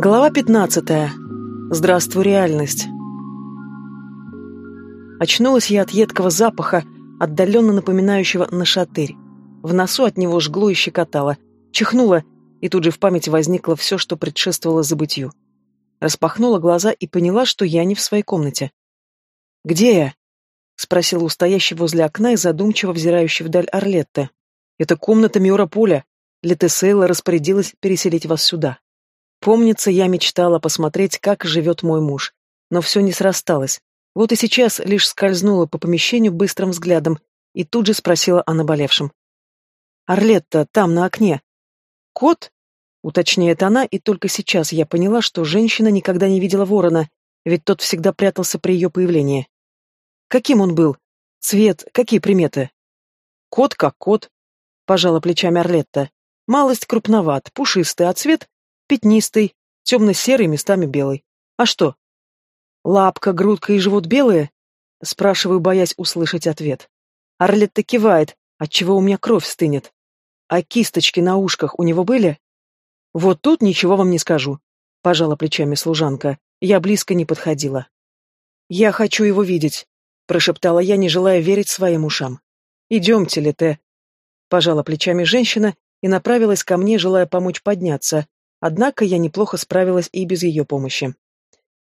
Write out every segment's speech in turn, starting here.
Глава 15. Здравствуй, реальность. Очнулась я от едкого запаха, отдаленно напоминающего нашатырь. В носу от него жгло и щекотало. Чихнула, и тут же в памяти возникло все, что предшествовало забытью. Распахнула глаза и поняла, что я не в своей комнате. «Где я?» — спросила у стоящей возле окна и задумчиво взирающей вдаль Орлетты. «Это комната Миора Поля. Летесейла распорядилась переселить вас сюда». Помнится, я мечтала посмотреть, как живет мой муж, но все не срасталось. Вот и сейчас лишь скользнула по помещению быстрым взглядом и тут же спросила о наболевшем. «Орлетта, там, на окне». «Кот?» — уточняет она, и только сейчас я поняла, что женщина никогда не видела ворона, ведь тот всегда прятался при ее появлении. «Каким он был? Цвет, какие приметы?» «Кот как кот», — пожала плечами Орлетта. «Малость крупноват, пушистый, а цвет Пятнистый, темно-серый, местами белый. А что? Лапка, грудка и живот белые? Спрашиваю, боясь услышать ответ. Орлетта кивает, отчего у меня кровь стынет. А кисточки на ушках у него были? Вот тут ничего вам не скажу. Пожала плечами служанка. Я близко не подходила. Я хочу его видеть, прошептала я, не желая верить своим ушам. Идемте, Лете. Пожала плечами женщина и направилась ко мне, желая помочь подняться, Однако я неплохо справилась и без ее помощи.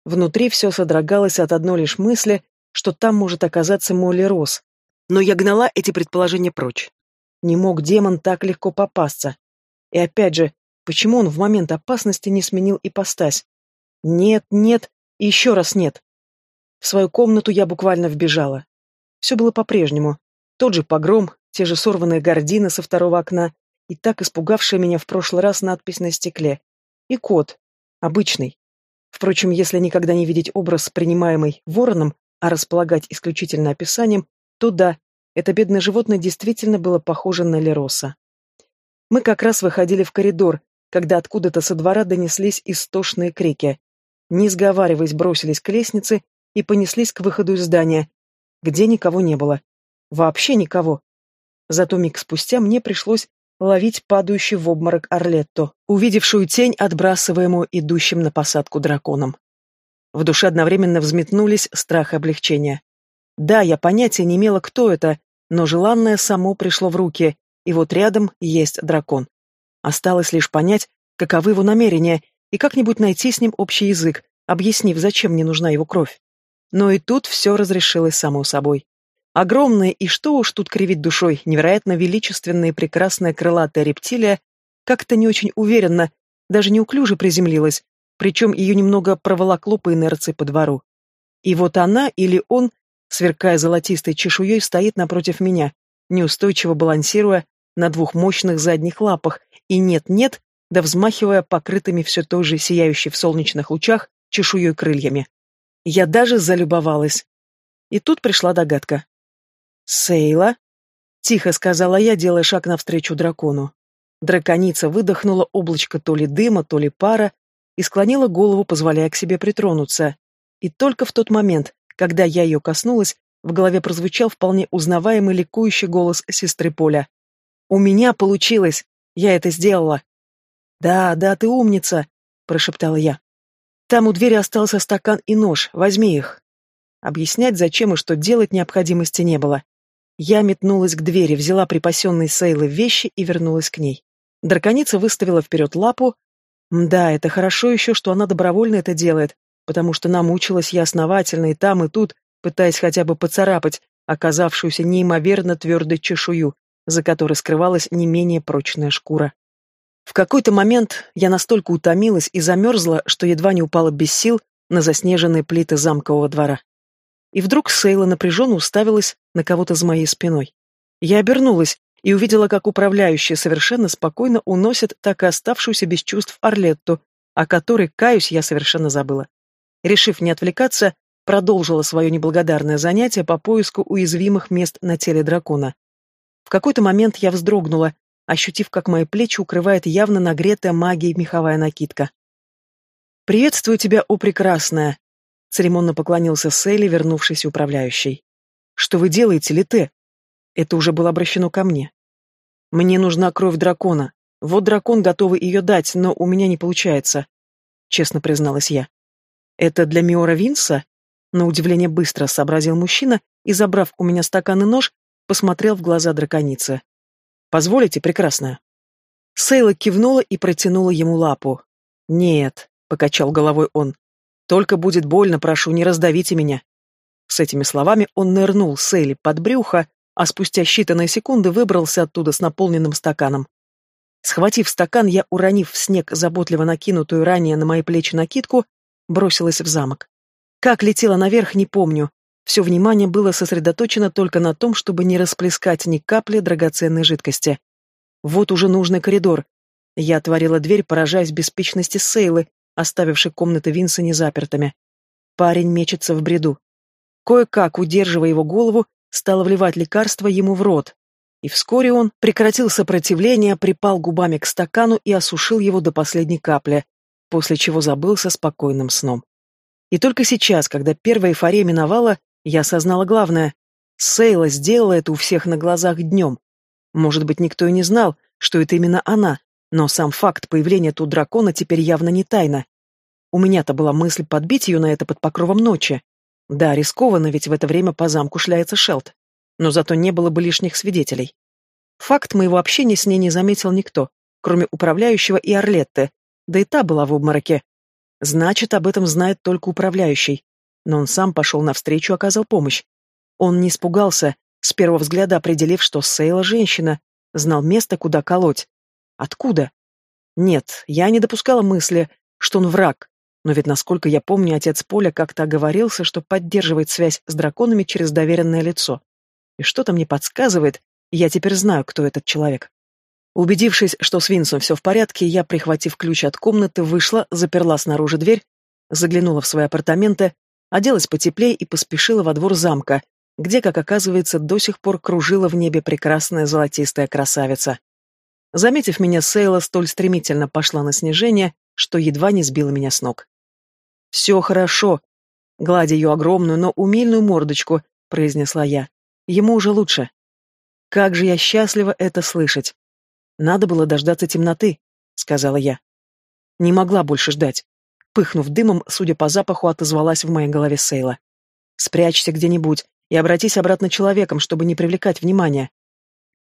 Внутри все содрогалось от одной лишь мысли, что там может оказаться Молли Рос. Но я гнала эти предположения прочь. Не мог демон так легко попасться. И опять же, почему он в момент опасности не сменил ипостась? Нет, нет и еще раз нет. В свою комнату я буквально вбежала. Все было по-прежнему. Тот же погром, те же сорванные гардины со второго окна, и так испугавшая меня в прошлый раз надпись на стекле. И кот. Обычный. Впрочем, если никогда не видеть образ, принимаемый вороном, а располагать исключительно описанием, то да, это бедное животное действительно было похоже на Лероса. Мы как раз выходили в коридор, когда откуда-то со двора донеслись истошные крики. Не сговариваясь, бросились к лестнице и понеслись к выходу из здания, где никого не было. Вообще никого. Зато миг спустя мне пришлось ловить падающий в обморок Орлетто, увидевшую тень, отбрасываемую идущим на посадку драконом. В душе одновременно взметнулись страх и облегчение. Да, я понятия не имела, кто это, но желанное само пришло в руки, и вот рядом есть дракон. Осталось лишь понять, каковы его намерения, и как-нибудь найти с ним общий язык, объяснив, зачем мне нужна его кровь. Но и тут все разрешилось само собой. Огромная и что уж тут кривить душой, невероятно величественная и прекрасная крылатая рептилия как-то не очень уверенно, даже неуклюже приземлилась, причем ее немного проволокло по инерции по двору. И вот она или он, сверкая золотистой чешуей, стоит напротив меня, неустойчиво балансируя на двух мощных задних лапах, и нет-нет, да взмахивая покрытыми все той же сияющей в солнечных лучах чешуей крыльями. Я даже залюбовалась. И тут пришла догадка. «Сейла?» — тихо сказала я, делая шаг навстречу дракону. Драконица выдохнула облачко то ли дыма, то ли пара и склонила голову, позволяя к себе притронуться. И только в тот момент, когда я ее коснулась, в голове прозвучал вполне узнаваемый ликующий голос сестры Поля. «У меня получилось! Я это сделала!» «Да, да, ты умница!» — прошептала я. «Там у двери остался стакан и нож, возьми их». Объяснять, зачем и что делать, необходимости не было. Я метнулась к двери, взяла припасенные Сейлы вещи и вернулась к ней. Драконица выставила вперед лапу. Да, это хорошо еще, что она добровольно это делает, потому что намучилась я основательно и там, и тут, пытаясь хотя бы поцарапать оказавшуюся неимоверно твердой чешую, за которой скрывалась не менее прочная шкура. В какой-то момент я настолько утомилась и замерзла, что едва не упала без сил на заснеженные плиты замкового двора. И вдруг Сейла напряженно уставилась на кого-то за моей спиной. Я обернулась и увидела, как управляющая совершенно спокойно уносит так и оставшуюся без чувств Орлетту, о которой, каюсь, я совершенно забыла. Решив не отвлекаться, продолжила свое неблагодарное занятие по поиску уязвимых мест на теле дракона. В какой-то момент я вздрогнула, ощутив, как мои плечи укрывает явно нагретая магией меховая накидка. «Приветствую тебя, о прекрасная!» Церемонно поклонился Сейли, вернувшийся управляющий. «Что вы делаете, Лите?» Это уже было обращено ко мне. «Мне нужна кровь дракона. Вот дракон готовый ее дать, но у меня не получается». честно призналась я. Это для Миора Винса? На удивление быстро сообразил мужчина и, забрав у меня стакан и нож, посмотрел в глаза драконицы. «Позволите, прекрасная?» Сейла кивнула и протянула ему лапу. «Нет», — покачал головой он, — «только будет больно, прошу, не раздавите меня». С этими словами он нырнул Сейли под брюхо, а спустя считанные секунды выбрался оттуда с наполненным стаканом. Схватив стакан, я, уронив в снег заботливо накинутую ранее на мои плечи накидку, бросилась в замок. Как летела наверх, не помню. Все внимание было сосредоточено только на том, чтобы не расплескать ни капли драгоценной жидкости. Вот уже нужный коридор. Я отворила дверь, поражаясь беспечности Сейлы, оставившей комнаты Винса незапертыми. Парень мечется в бреду. Кое-как, удерживая его голову, стала вливать лекарство ему в рот. И вскоре он прекратил сопротивление, припал губами к стакану и осушил его до последней капли, после чего забылся спокойным сном. И только сейчас, когда первая эйфория миновала, я осознала главное. Сейла сделала это у всех на глазах днем. Может быть, никто и не знал, что это именно она, но сам факт появления тут дракона теперь явно не тайна. У меня-то была мысль подбить ее на это под покровом ночи. Да, рискованно, ведь в это время по замку шляется Шелд. Но зато не было бы лишних свидетелей. Факт моего общения с ней не заметил никто, кроме управляющего и Орлетты, да и та была в обмороке. Значит, об этом знает только управляющий. Но он сам пошел навстречу, оказал помощь. Он не испугался, с первого взгляда определив, что Сейла женщина, знал место, куда колоть. Откуда? Нет, я не допускала мысли, что он враг, но ведь, насколько я помню, отец Поля как-то оговорился, что поддерживает связь с драконами через доверенное лицо. И что-то мне подсказывает, я теперь знаю, кто этот человек. Убедившись, что с Винсом все в порядке, я, прихватив ключ от комнаты, вышла, заперла снаружи дверь, заглянула в свои апартаменты, оделась потеплее и поспешила во двор замка, где, как оказывается, до сих пор кружила в небе прекрасная золотистая красавица. Заметив меня, Сейла столь стремительно пошла на снижение, что едва не сбила меня с ног. «Все хорошо», — гладя ее огромную, но умильную мордочку, произнесла я. «Ему уже лучше». Как же я счастлива это слышать. Надо было дождаться темноты, сказала я. Не могла больше ждать. Пыхнув дымом, судя по запаху, отозвалась в моей голове Сейла. Спрячься где-нибудь и обратись обратно человеком, чтобы не привлекать внимания.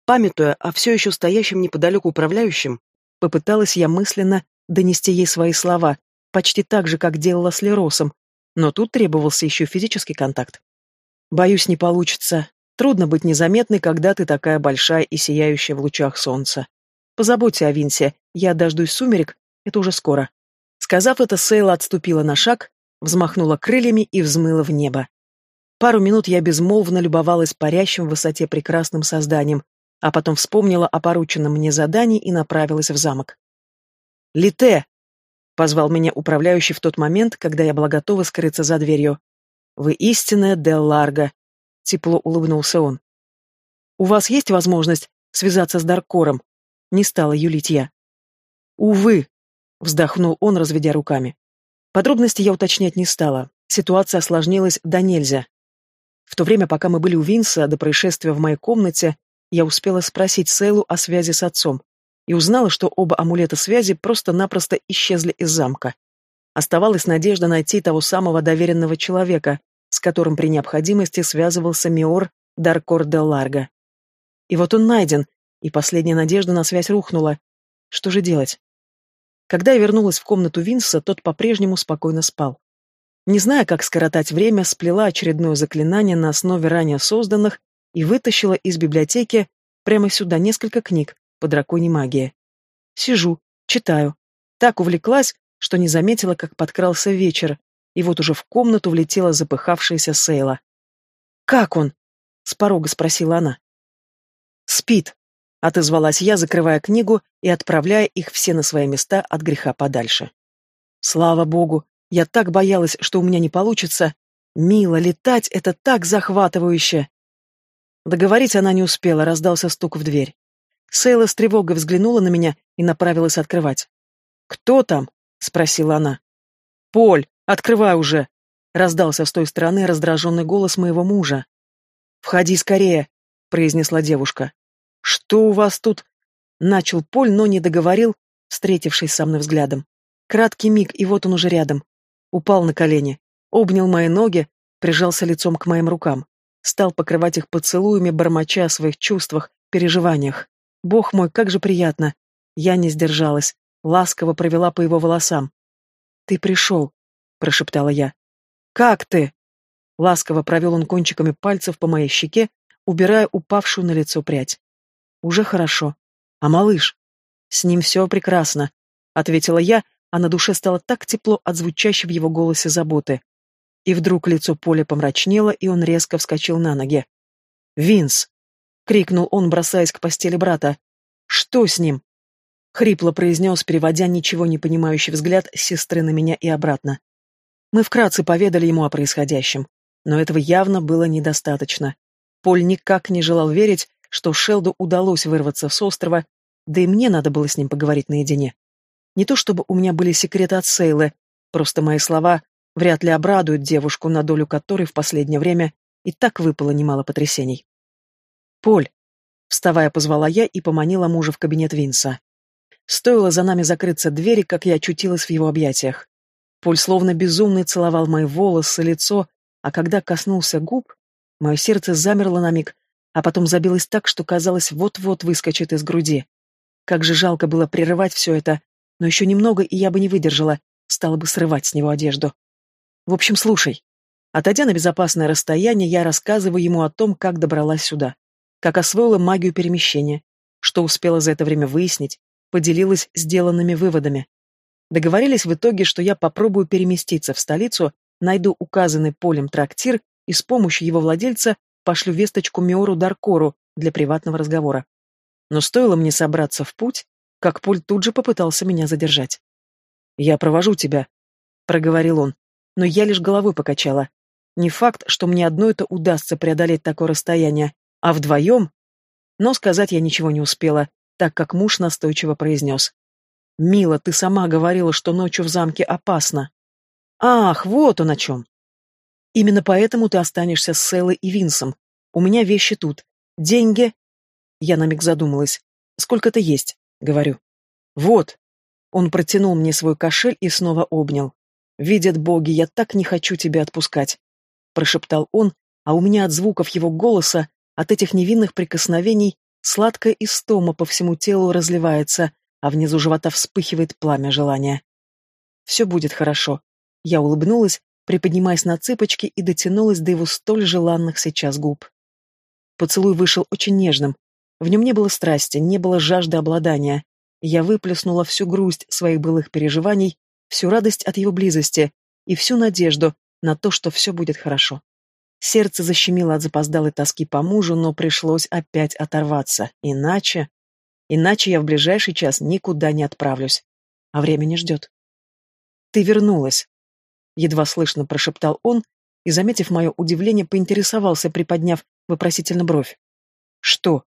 Памятуя о все еще стоящем неподалеку управляющем, попыталась я мысленно донести ей свои слова, почти так же, как делала с Леросом, но тут требовался еще физический контакт. Боюсь, не получится. Трудно быть незаметной, когда ты такая большая и сияющая в лучах солнца. Позаботься о Винсе, я дождусь сумерек, это уже скоро. Сказав это, Сейла отступила на шаг, взмахнула крыльями и взмыла в небо. Пару минут я безмолвно любовалась парящим в высоте прекрасным созданием, а потом вспомнила о порученном мне задании и направилась в замок. «Лите!» — позвал меня управляющий в тот момент, когда я была готова скрыться за дверью. «Вы истинная Дел Ларго!» Тепло улыбнулся он. «У вас есть возможность связаться с Даркором?» Не стала юлить я. «Увы», — вздохнул он, разведя руками. Подробности я уточнять не стала. Ситуация осложнилась до нельзя. В то время, пока мы были у Винса, до происшествия в моей комнате, я успела спросить Сейлу о связи с отцом и узнала, что оба амулета связи просто-напросто исчезли из замка. Оставалась надежда найти того самого доверенного человека, с которым при необходимости связывался Миор Даркор де Ларго. И вот он найден, и последняя надежда на связь рухнула. Что же делать? Когда я вернулась в комнату Винса, тот по-прежнему спокойно спал. Не зная, как скоротать время, сплела очередное заклинание на основе ранее созданных и вытащила из библиотеки прямо сюда несколько книг по драконьей магии. Сижу, читаю. Так увлеклась, что не заметила, как подкрался вечер, и вот уже в комнату влетела запыхавшаяся Сейла. «Как он?» — с порога спросила она. «Спит», — отозвалась я, закрывая книгу и отправляя их все на свои места от греха подальше. «Слава богу, я так боялась, что у меня не получится. Мило, летать — это так захватывающе!» Договорить она не успела, раздался стук в дверь. Сейла с тревогой взглянула на меня и направилась открывать. «Кто там?» — спросила она. «Поль!» «Открывай уже!» — раздался с той стороны раздраженный голос моего мужа. «Входи скорее!» — произнесла девушка. «Что у вас тут?» — начал Поль, но не договорил, встретившись со мной взглядом. Краткий миг, и вот он уже рядом. Упал на колени, обнял мои ноги, прижался лицом к моим рукам. Стал покрывать их поцелуями, бормоча о своих чувствах, переживаниях. Бог мой, как же приятно. Я не сдержалась, ласково провела по его волосам. «Ты пришел», — прошептала я. «Как ты?» Ласково провел он кончиками пальцев по моей щеке, убирая упавшую на лицо прядь. «Уже хорошо. А малыш?» «С ним все прекрасно», — ответила я, а на душе стало так тепло от звучащей в его голосе заботы. И вдруг лицо Поля помрачнело, и он резко вскочил на ноги. «Винс!» — крикнул он, бросаясь к постели брата. «Что с ним?» — хрипло произнес, переводя ничего не понимающий взгляд сестры на меня и обратно. Мы вкратце поведали ему о происходящем, но этого явно было недостаточно. Поль никак не желал верить, что Шелду удалось вырваться с острова, да и мне надо было с ним поговорить наедине. Не то чтобы у меня были секреты от Сейлы, просто мои слова вряд ли обрадуют девушку, на долю которой в последнее время и так выпало немало потрясений. «Поль!» — вставая, позвала я и поманила мужа в кабинет Винса. Стоило за нами закрыться двери, как я очутилась в его объятиях. Поль словно безумный целовал мои волосы, лицо, а когда коснулся губ, мое сердце замерло на миг, а потом забилось так, что казалось, вот-вот выскочит из груди. Как же жалко было прерывать все это, но еще немного, и я бы не выдержала, стала бы срывать с него одежду. В общем, слушай. Отойдя на безопасное расстояние, я рассказываю ему о том, как добралась сюда, как освоила магию перемещения, что успела за это время выяснить, поделилась сделанными выводами. Договорились в итоге, что я попробую переместиться в столицу найду указанный полем трактир и с помощью его владельца пошлю весточку Миору Даркору для приватного разговора. Но стоило мне собраться в путь, как Поль тут же попытался меня задержать. «Я провожу тебя», — проговорил он, но я лишь головой покачала. Не факт, что мне одно это удастся преодолеть такое расстояние, а вдвоем... Но сказать я ничего не успела, так как муж настойчиво произнес. «Мила, ты сама говорила, что ночью в замке опасно». Ах, вот он о чем. Именно поэтому ты останешься с Селлой и Винсом. У меня вещи тут. Деньги... Я на миг задумалась. Сколько-то есть, говорю. Вот. Он протянул мне свой кошель и снова обнял. Видят боги, я так не хочу тебя отпускать. Прошептал он, а у меня от звуков его голоса, от этих невинных прикосновений, сладкая истома по всему телу разливается, а внизу живота вспыхивает пламя желания. Все будет хорошо. Я улыбнулась, приподнимаясь на цыпочки и дотянулась до его столь желанных сейчас губ. Поцелуй вышел очень нежным. В нем не было страсти, не было жажды обладания. Я выплеснула всю грусть своих былых переживаний, всю радость от его близости и всю надежду на то, что все будет хорошо. Сердце защемило от запоздалой тоски по мужу, но пришлось опять оторваться. Иначе... Иначе я в ближайший час никуда не отправлюсь. А время не ждет. «Ты вернулась», едва слышно прошептал он и, заметив мое удивление, поинтересовался, приподняв вопросительно бровь. «Что?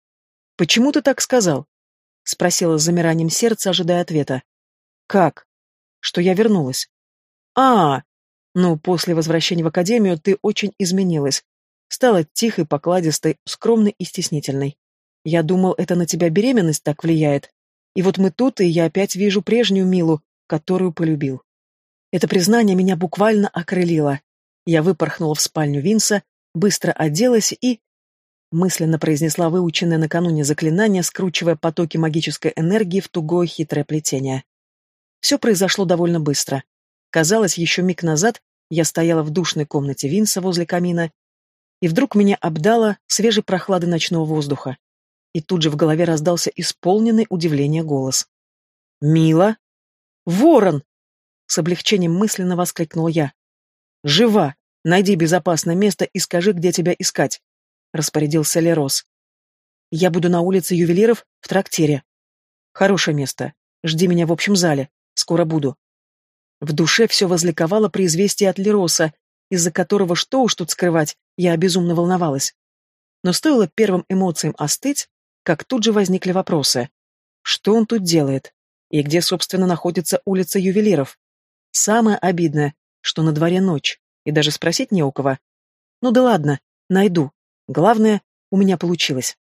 Почему ты так сказал?» — спросила с замиранием сердца, ожидая ответа. «Как? Что я вернулась?» «А, ну, после возвращения в академию ты очень изменилась. Стала тихой, покладистой, скромной и стеснительной. Я думал, это на тебя беременность так влияет. И вот мы тут, и я опять вижу прежнюю Милу, которую полюбил. Это признание меня буквально окрылило. Я выпорхнула в спальню Винса, быстро оделась и... Мысленно произнесла выученное накануне заклинание, скручивая потоки магической энергии в тугое хитрое плетение. Все произошло довольно быстро. Казалось, еще миг назад я стояла в душной комнате Винса возле камина, и вдруг меня обдало свежей прохладой ночного воздуха. И тут же в голове раздался исполненный удивления голос. «Мила? Ворон!» С облегчением мысленно воскликнул я. «Жива! Найди безопасное место и скажи, где тебя искать», — распорядился Лерос. «Я буду на улице ювелиров в трактире. Хорошее место. Жди меня в общем зале. Скоро буду». В душе все возликовало при известии от Лероса, из-за которого, что уж тут скрывать, я безумно волновалась. Но стоило первым эмоциям остыть, как тут же возникли вопросы. Что он тут делает? И где, собственно, находится улица ювелиров? Самое обидное, что на дворе ночь, и даже спросить не у кого. Ну да ладно, найду. Главное, у меня получилось.